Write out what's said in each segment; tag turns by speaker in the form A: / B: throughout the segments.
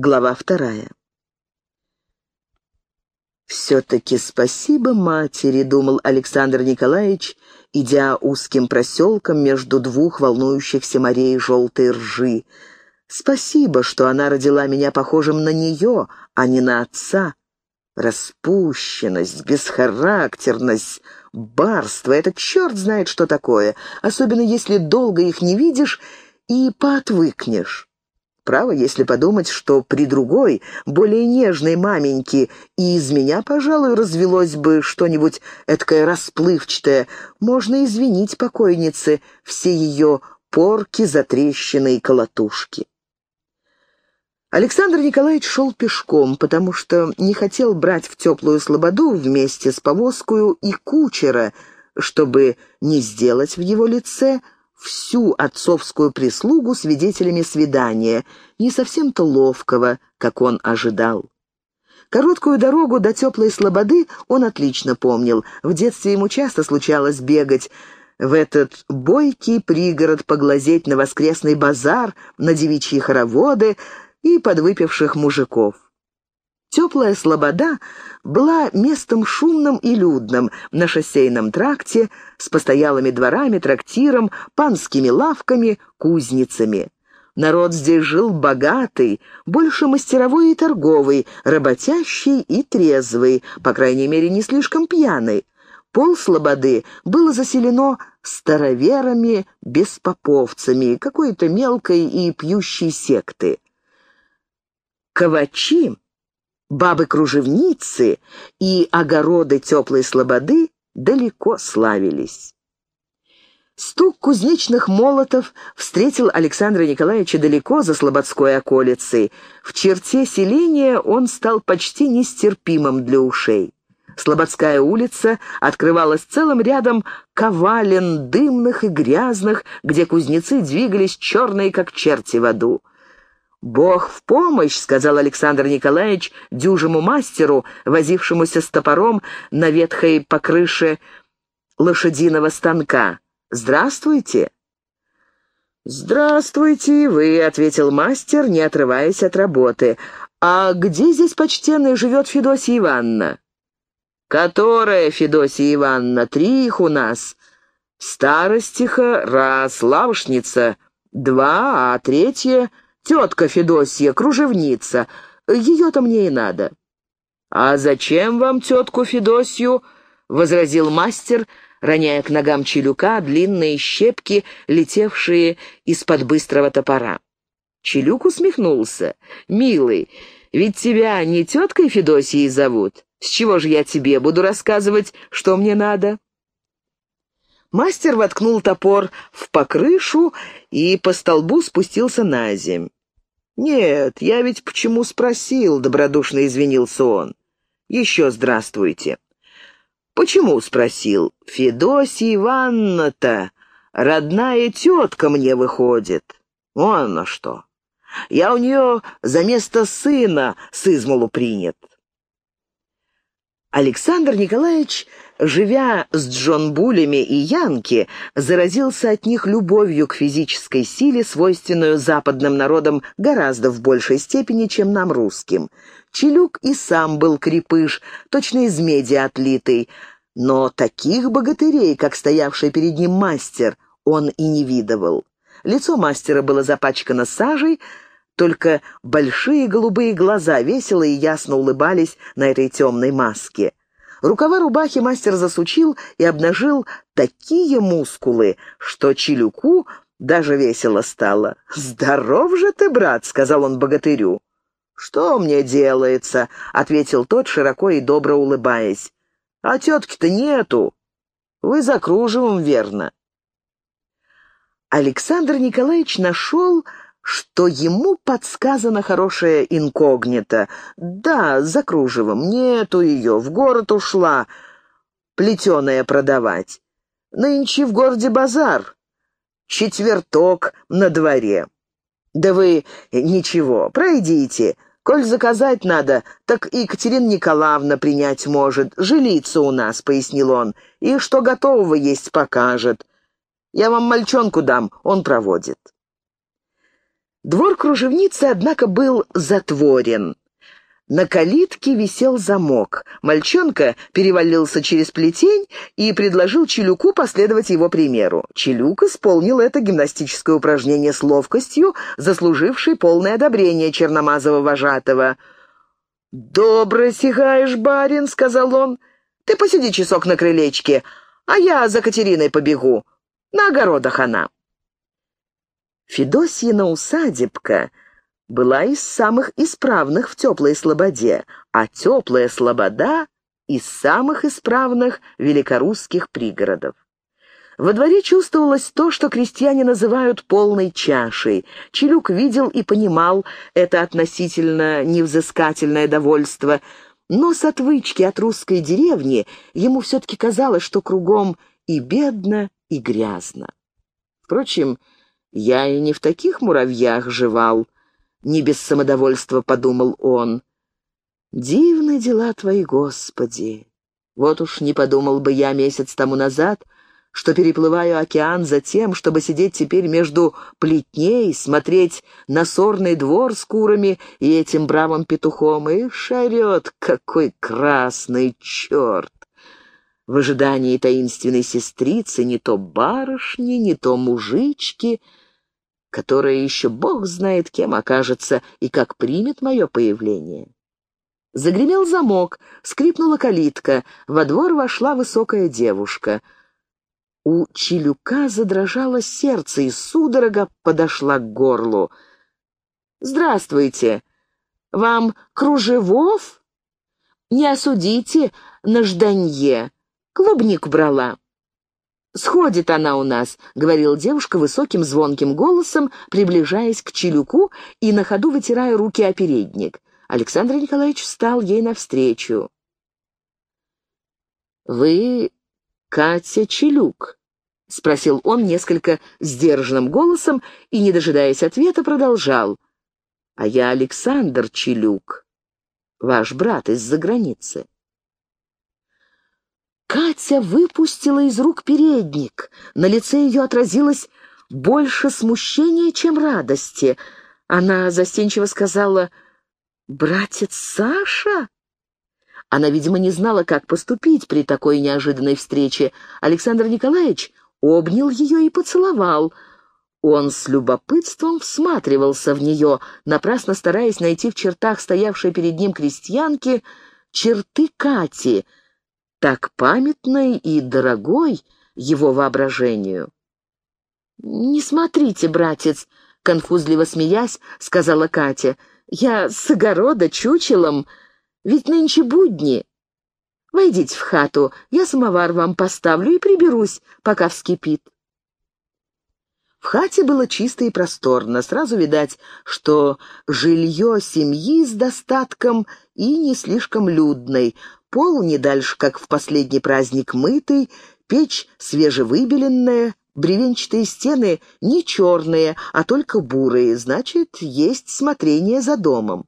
A: Глава вторая. «Все-таки спасибо матери», — думал Александр Николаевич, идя узким проселком между двух волнующихся морей желтой ржи. «Спасибо, что она родила меня похожим на нее, а не на отца. Распущенность, бесхарактерность, барство — это черт знает, что такое, особенно если долго их не видишь и поотвыкнешь». Право, если подумать, что при другой, более нежной маменьке и из меня, пожалуй, развелось бы что-нибудь эткое расплывчатое, можно извинить покойнице все ее порки, затрещины и колотушки. Александр Николаевич шел пешком, потому что не хотел брать в теплую слободу вместе с повозкою и кучера, чтобы не сделать в его лице – всю отцовскую прислугу свидетелями свидания, не совсем-то ловкого, как он ожидал. Короткую дорогу до теплой слободы он отлично помнил. В детстве ему часто случалось бегать в этот бойкий пригород, поглазеть на воскресный базар, на девичьи хороводы и подвыпивших мужиков. Теплая слобода была местом шумным и людным на шоссейном тракте с постоялыми дворами, трактиром, панскими лавками, кузницами. Народ здесь жил богатый, больше мастеровой и торговый, работящий и трезвый, по крайней мере, не слишком пьяный. Пол слободы было заселено староверами, беспоповцами, какой-то мелкой и пьющей секты. Ковачи бабы-кружевницы и огороды теплой слободы далеко славились. Стук кузнечных молотов встретил Александра Николаевича далеко за Слободской околицей. В черте селения он стал почти нестерпимым для ушей. Слободская улица открывалась целым рядом ковален дымных и грязных, где кузнецы двигались черные, как черти в аду. «Бог в помощь», — сказал Александр Николаевич дюжему мастеру, возившемуся с топором на ветхой покрыше лошадиного станка. «Здравствуйте». «Здравствуйте вы», — ответил мастер, не отрываясь от работы. «А где здесь, почтенный, живет Федосия Ивановна?» «Которая Федосия Ивановна? Три их у нас. Старостиха, раз, лавушница, два, а третья...» Тетка Федосья, кружевница. Ее-то мне и надо». «А зачем вам тетку Федосью?» — возразил мастер, роняя к ногам Челюка длинные щепки, летевшие из-под быстрого топора. Челюк усмехнулся. «Милый, ведь тебя не теткой Федосией зовут. С чего же я тебе буду рассказывать, что мне надо?» Мастер воткнул топор в покрышу и по столбу спустился на земь. «Нет, я ведь почему спросил?» — добродушно извинился он. «Еще здравствуйте». «Почему?» — спросил. «Федосия Ивановна-то родная тетка мне выходит. Вон на что. Я у нее за место сына с измолу принят». Александр Николаевич живя с Джон Булями и Янки, заразился от них любовью к физической силе, свойственную западным народам гораздо в большей степени, чем нам русским. Челюк и сам был крепыш, точно из меди отлитый, но таких богатырей, как стоявший перед ним мастер, он и не видывал. Лицо мастера было запачкано сажей, только большие голубые глаза весело и ясно улыбались на этой темной маске. Рукава рубахи мастер засучил и обнажил такие мускулы, что Челюку даже весело стало. «Здоров же ты, брат!» — сказал он богатырю. «Что мне делается?» — ответил тот, широко и добро улыбаясь. «А тетки-то нету. Вы за кружевом, верно?» Александр Николаевич нашел что ему подсказано хорошее инкогнито. Да, за кружевом, нету ее, в город ушла, плетеная продавать. Нынче в городе базар, четверток на дворе. Да вы ничего, пройдите. Коль заказать надо, так Екатерина Николаевна принять может. Жилица у нас, — пояснил он, — и что готового есть покажет. Я вам мальчонку дам, он проводит. Двор кружевницы, однако, был затворен. На калитке висел замок. Мальчонка перевалился через плетень и предложил Челюку последовать его примеру. Челюк исполнил это гимнастическое упражнение с ловкостью, заслужившей полное одобрение черномазого вожатого. «Добро сигаешь, барин», — сказал он. «Ты посиди часок на крылечке, а я за Катериной побегу. На огородах она». Федосьина усадебка — была из самых исправных в теплой слободе, а теплая слобода — из самых исправных великорусских пригородов. Во дворе чувствовалось то, что крестьяне называют полной чашей. Челюк видел и понимал это относительно невзыскательное довольство, но с отвычки от русской деревни ему все-таки казалось, что кругом и бедно, и грязно. Впрочем, я и не в таких муравьях жевал, не без самодовольства подумал он. «Дивны дела твои, Господи! Вот уж не подумал бы я месяц тому назад, что переплываю океан за тем, чтобы сидеть теперь между плетней, смотреть на сорный двор с курами и этим бравым петухом, и шарет какой красный черт!» В ожидании таинственной сестрицы не то барышни, не то мужички — которая еще бог знает кем окажется и как примет мое появление. Загремел замок, скрипнула калитка, во двор вошла высокая девушка. У Чилюка задрожало сердце, и судорога подошла к горлу. «Здравствуйте! Вам кружевов? Не осудите на жданье. Клубник брала». «Сходит она у нас», — говорила девушка высоким звонким голосом, приближаясь к Челюку и на ходу вытирая руки о передник. Александр Николаевич встал ей навстречу. «Вы Катя Челюк?» — спросил он несколько сдержанным голосом и, не дожидаясь ответа, продолжал. «А я Александр Челюк, ваш брат из-за границы». Катя выпустила из рук передник. На лице ее отразилось больше смущения, чем радости. Она застенчиво сказала «Братец Саша?» Она, видимо, не знала, как поступить при такой неожиданной встрече. Александр Николаевич обнял ее и поцеловал. Он с любопытством всматривался в нее, напрасно стараясь найти в чертах стоявшей перед ним крестьянки черты Кати — так памятной и дорогой его воображению. «Не смотрите, братец», — конфузливо смеясь, сказала Катя, — «я с огорода чучелом, ведь нынче будни. Войдите в хату, я самовар вам поставлю и приберусь, пока вскипит». В хате было чисто и просторно, сразу видать, что жилье семьи с достатком и не слишком людной, Пол не дальше, как в последний праздник мытый, печь свежевыбеленная, бревенчатые стены не черные, а только бурые, значит, есть смотрение за домом.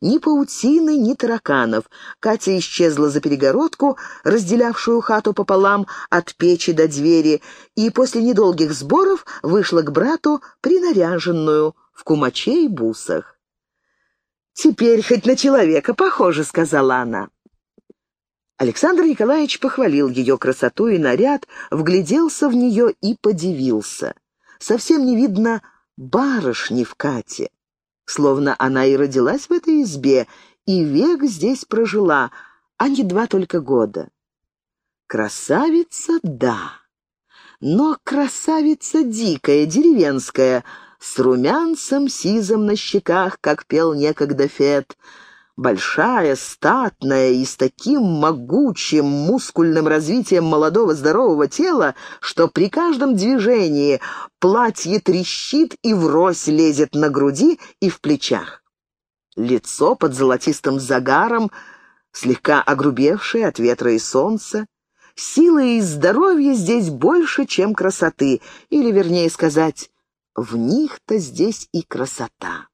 A: Ни паутины, ни тараканов. Катя исчезла за перегородку, разделявшую хату пополам от печи до двери, и после недолгих сборов вышла к брату принаряженную в кумаче и бусах. «Теперь хоть на человека похоже», — сказала она. Александр Николаевич похвалил ее красоту и наряд, вгляделся в нее и подивился. Совсем не видно барышни в Кате. Словно она и родилась в этой избе, и век здесь прожила, а не два только года. Красавица — да, но красавица дикая, деревенская, с румянцем сизом на щеках, как пел некогда Фет — большая, статная и с таким могучим мускульным развитием молодого здорового тела, что при каждом движении платье трещит и врозь лезет на груди и в плечах. Лицо под золотистым загаром, слегка огрубевшее от ветра и солнца. Силы и здоровья здесь больше, чем красоты, или, вернее сказать, в них-то здесь и красота.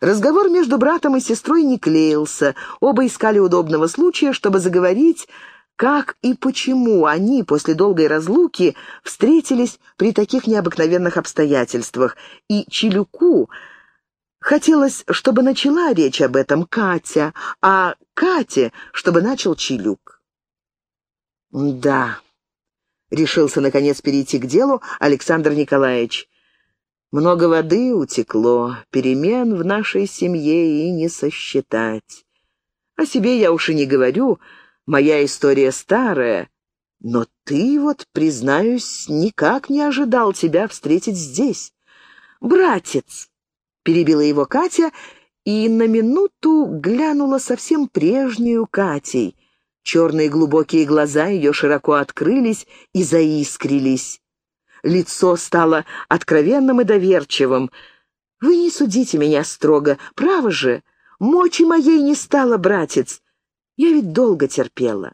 A: Разговор между братом и сестрой не клеился, оба искали удобного случая, чтобы заговорить, как и почему они после долгой разлуки встретились при таких необыкновенных обстоятельствах, и Челюку хотелось, чтобы начала речь об этом Катя, а Кате, чтобы начал Челюк. «Да», — решился, наконец, перейти к делу Александр Николаевич. «Много воды утекло, перемен в нашей семье и не сосчитать. О себе я уж и не говорю, моя история старая, но ты вот, признаюсь, никак не ожидал тебя встретить здесь. Братец!» — перебила его Катя и на минуту глянула совсем прежнюю Катей — Черные глубокие глаза ее широко открылись и заискрились. Лицо стало откровенным и доверчивым. «Вы не судите меня строго, право же, мочи моей не стало, братец. Я ведь долго терпела».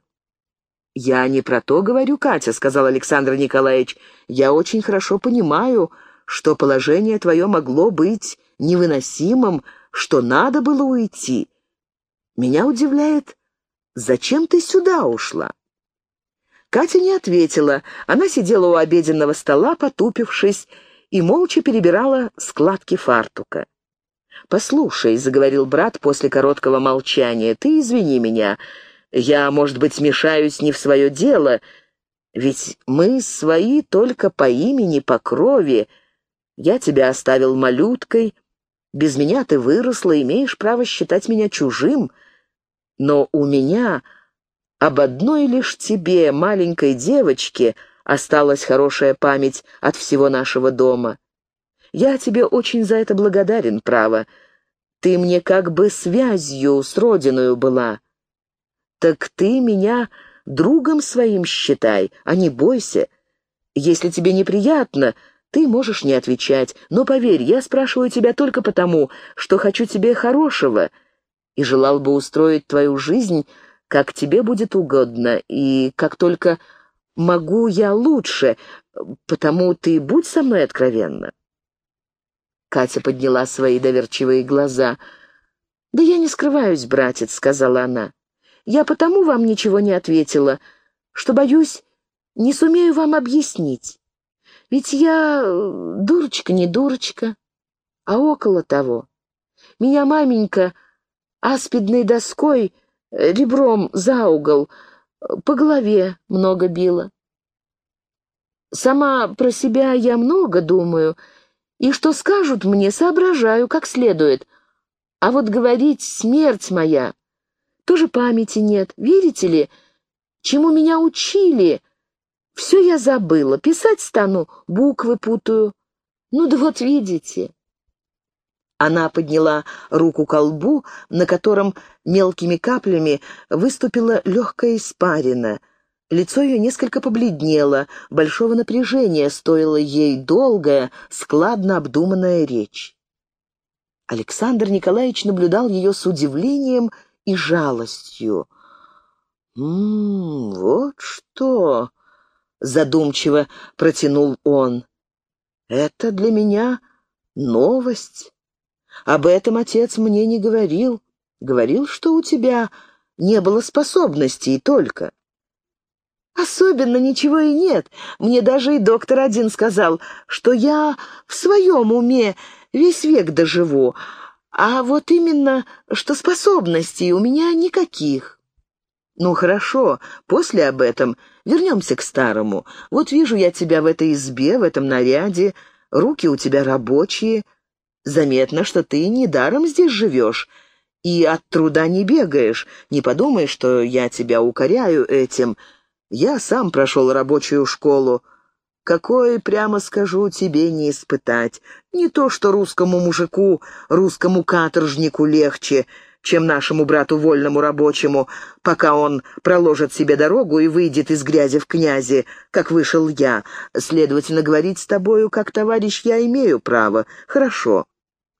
A: «Я не про то говорю, Катя», — сказал Александр Николаевич. «Я очень хорошо понимаю, что положение твое могло быть невыносимым, что надо было уйти. Меня удивляет, «Зачем ты сюда ушла?» Катя не ответила. Она сидела у обеденного стола, потупившись, и молча перебирала складки фартука. «Послушай», — заговорил брат после короткого молчания, — «ты извини меня. Я, может быть, смешаюсь не в свое дело, ведь мы свои только по имени, по крови. Я тебя оставил малюткой. Без меня ты выросла, имеешь право считать меня чужим». Но у меня об одной лишь тебе, маленькой девочке, осталась хорошая память от всего нашего дома. Я тебе очень за это благодарен, право. Ты мне как бы связью с родиною была. Так ты меня другом своим считай, а не бойся. Если тебе неприятно, ты можешь не отвечать, но поверь, я спрашиваю тебя только потому, что хочу тебе хорошего — и желал бы устроить твою жизнь, как тебе будет угодно, и как только могу я лучше, потому ты будь со мной откровенна». Катя подняла свои доверчивые глаза. «Да я не скрываюсь, братец», — сказала она. «Я потому вам ничего не ответила, что, боюсь, не сумею вам объяснить. Ведь я э, дурочка не дурочка, а около того. Меня маменька аспидной доской, ребром за угол, по голове много била. Сама про себя я много думаю, и что скажут мне, соображаю как следует. А вот говорить «смерть моя» тоже памяти нет, верите ли? Чему меня учили? Все я забыла, писать стану, буквы путаю. Ну да вот видите. Она подняла руку к лбу, на котором мелкими каплями выступила легкая испарина. Лицо ее несколько побледнело, большого напряжения стоила ей долгая, складно обдуманная речь. Александр Николаевич наблюдал ее с удивлением и жалостью. «М -м, вот что!» — задумчиво протянул он. «Это для меня новость». Об этом отец мне не говорил. Говорил, что у тебя не было способностей только. Особенно ничего и нет. Мне даже и доктор один сказал, что я в своем уме весь век доживу, а вот именно, что способностей у меня никаких. Ну хорошо, после об этом вернемся к старому. Вот вижу я тебя в этой избе, в этом наряде, руки у тебя рабочие — Заметно, что ты недаром здесь живешь и от труда не бегаешь. Не подумай, что я тебя укоряю этим. Я сам прошел рабочую школу. Какой, прямо скажу, тебе не испытать. Не то, что русскому мужику, русскому каторжнику легче, чем нашему брату вольному рабочему, пока он проложит себе дорогу и выйдет из грязи в князи, как вышел я. Следовательно, говорить с тобою как товарищ я имею право. Хорошо.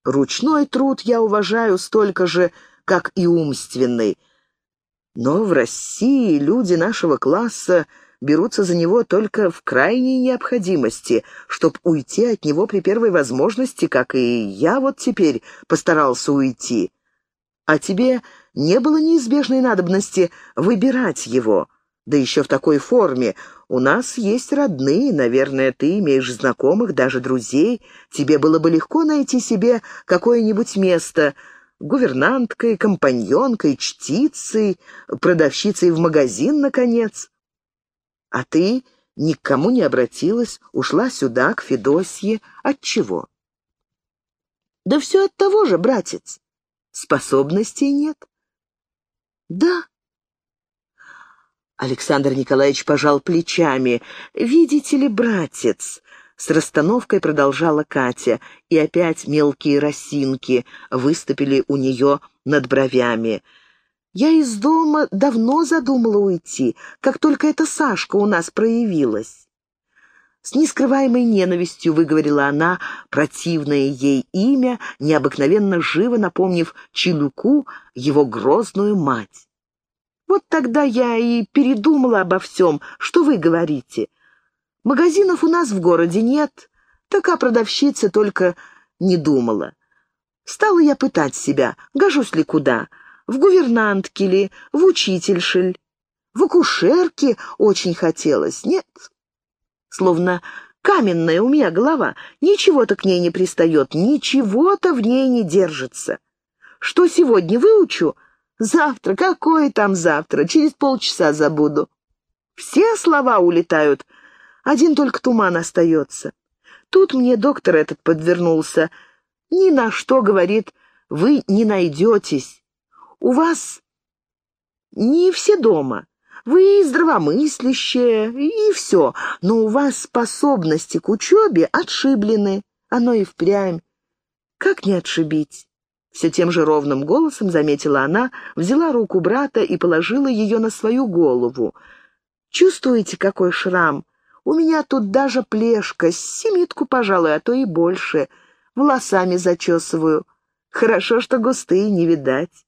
A: Ручной труд я уважаю столько же, как и умственный. Но в России люди нашего класса берутся за него только в крайней необходимости, чтоб уйти от него при первой возможности, как и я вот теперь постарался уйти. А тебе не было неизбежной надобности выбирать его. Да еще в такой форме. У нас есть родные, наверное, ты имеешь знакомых, даже друзей. Тебе было бы легко найти себе какое-нибудь место гувернанткой, компаньонкой, чтицей, продавщицей в магазин, наконец. А ты ни к кому не обратилась, ушла сюда, к Федосье. От чего? Да все от того же, братец. Способностей нет. Да. Александр Николаевич пожал плечами. «Видите ли, братец?» С расстановкой продолжала Катя, и опять мелкие росинки выступили у нее над бровями. Я из дома давно задумала уйти, как только эта Сашка у нас проявилась. С нескрываемой ненавистью выговорила она противное ей имя, необыкновенно живо напомнив Челюку его грозную мать. Вот тогда я и передумала обо всем, что вы говорите. Магазинов у нас в городе нет, так а продавщица только не думала. Стала я пытать себя, гожусь ли куда — в гувернантке ли, в учительшель, в акушерке очень хотелось, нет? Словно каменная у меня голова, ничего-то к ней не пристает, ничего-то в ней не держится. Что сегодня выучу? Завтра, какое там завтра, через полчаса забуду. Все слова улетают, один только туман остается. Тут мне доктор этот подвернулся. Ни на что, говорит, вы не найдетесь. У вас не все дома. Вы здравомыслящие и все, но у вас способности к учебе отшиблены. Оно и впрямь. Как не отшибить? Все тем же ровным голосом заметила она, взяла руку брата и положила ее на свою голову. «Чувствуете, какой шрам? У меня тут даже плешка, семитку, пожалуй, а то и больше. Волосами зачесываю. Хорошо, что густые не видать».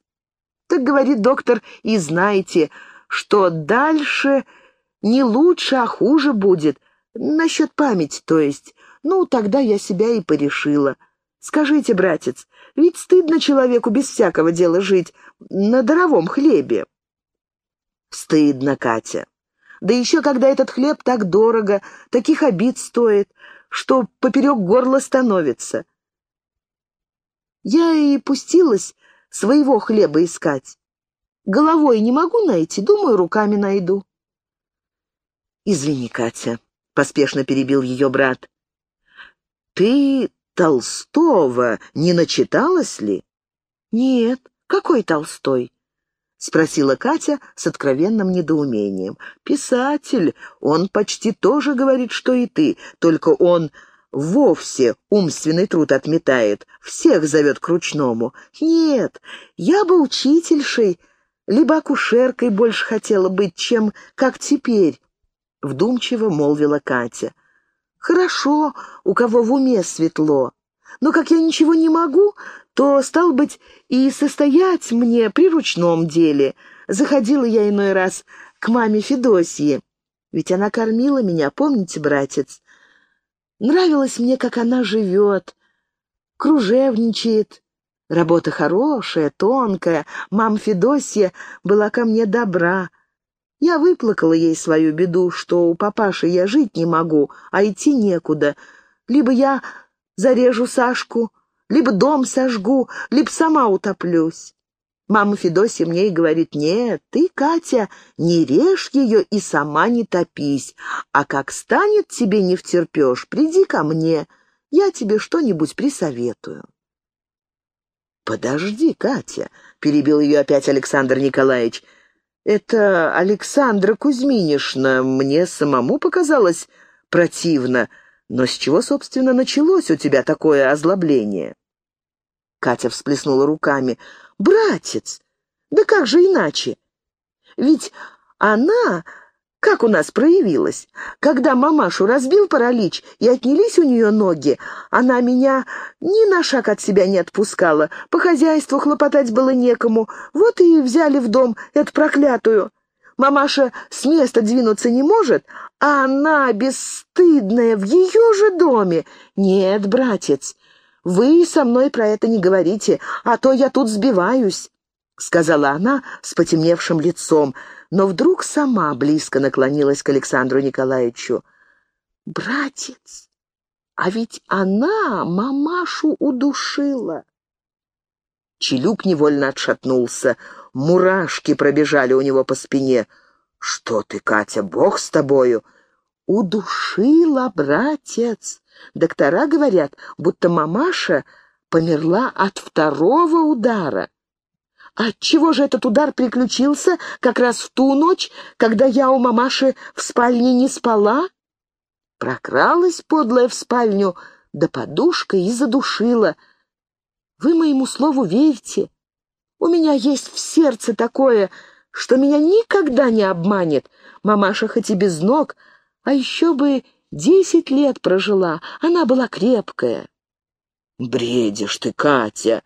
A: Так говорит доктор, и знаете, что дальше не лучше, а хуже будет. Насчет памяти, то есть. Ну, тогда я себя и порешила. Скажите, братец, ведь стыдно человеку без всякого дела жить на даровом хлебе. Стыдно, Катя. Да еще когда этот хлеб так дорого, таких обид стоит, что поперек горла становится. Я и пустилась своего хлеба искать. Головой не могу найти, думаю, руками найду. «Извини, Катя», — поспешно перебил ее брат. «Ты Толстого не начиталась ли?» «Нет, какой Толстой?» — спросила Катя с откровенным недоумением. «Писатель, он почти тоже говорит, что и ты, только он вовсе умственный труд отметает, всех зовет к ручному. Нет, я бы учительшей, либо акушеркой больше хотела быть, чем как теперь, — вдумчиво молвила Катя. Хорошо, у кого в уме светло, но как я ничего не могу, то, стал быть, и состоять мне при ручном деле. Заходила я иной раз к маме Федосье, ведь она кормила меня, помните, братец? Нравилось мне, как она живет, кружевничает. Работа хорошая, тонкая. Мам Федосья была ко мне добра. Я выплакала ей свою беду, что у папаши я жить не могу, а идти некуда. Либо я зарежу Сашку, либо дом сожгу, либо сама утоплюсь. Мама Федосия мне и говорит, нет, ты, Катя, не режь ее и сама не топись, а как станет тебе не втерпешь, приди ко мне, я тебе что-нибудь присоветую. «Подожди, Катя», — перебил ее опять Александр Николаевич, — «это Александра Кузьминишна мне самому показалось противно, но с чего, собственно, началось у тебя такое озлобление?» Катя всплеснула руками. «Братец! Да как же иначе? Ведь она, как у нас проявилась, когда мамашу разбил паралич и отнялись у нее ноги, она меня ни на шаг от себя не отпускала, по хозяйству хлопотать было некому, вот и взяли в дом эту проклятую. Мамаша с места двинуться не может, а она, бесстыдная, в ее же доме. Нет, братец, вы со мной про это не говорите, а то я тут сбиваюсь. сказала она с потемневшим лицом, но вдруг сама близко наклонилась к Александру Николаевичу. «Братец, а ведь она мамашу удушила!» Челюк невольно отшатнулся. Мурашки пробежали у него по спине. «Что ты, Катя, бог с тобою!» «Удушила, братец!» Доктора говорят, будто мамаша померла от второго удара. Отчего же этот удар приключился как раз в ту ночь, когда я у мамаши в спальне не спала? Прокралась подлая в спальню, да подушкой и задушила. Вы моему слову верьте. У меня есть в сердце такое, что меня никогда не обманет. Мамаша хоть и без ног, а еще бы десять лет прожила. Она была крепкая. «Бредишь ты, Катя!»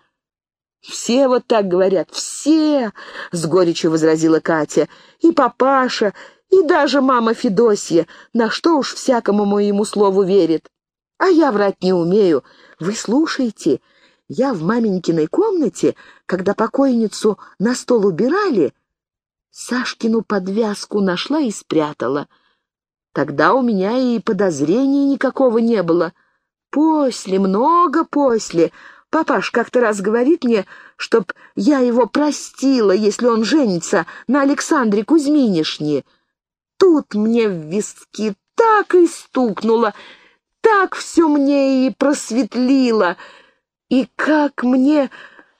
A: «Все вот так говорят, все!» — с горечью возразила Катя. «И папаша, и даже мама Федосья, на что уж всякому моему слову верит. А я врать не умею. Вы слушайте, я в маменькиной комнате, когда покойницу на стол убирали, Сашкину подвязку нашла и спрятала. Тогда у меня и подозрений никакого не было. После, много после, Папаш как-то раз говорит мне, чтоб я его простила, если он женится на Александре Кузьминишне. Тут мне в виски так и стукнуло, так все мне и просветлило. И как мне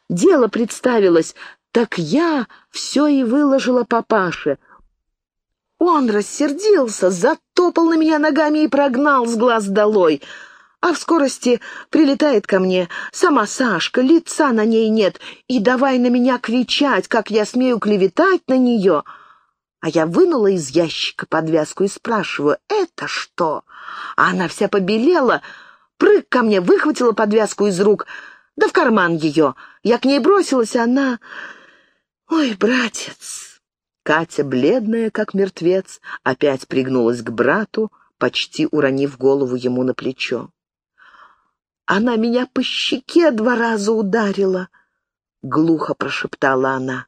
A: дело представилось, так я все и выложила папаше. Он рассердился, затопал на меня ногами и прогнал с глаз долой — а в скорости прилетает ко мне сама Сашка, лица на ней нет, и давай на меня кричать, как я смею клеветать на нее. А я вынула из ящика подвязку и спрашиваю, это что? А она вся побелела, прыг ко мне, выхватила подвязку из рук, да в карман ее. Я к ней бросилась, а она... Ой, братец! Катя, бледная, как мертвец, опять пригнулась к брату, почти уронив голову ему на плечо. Она меня по щеке два раза ударила, — глухо прошептала она.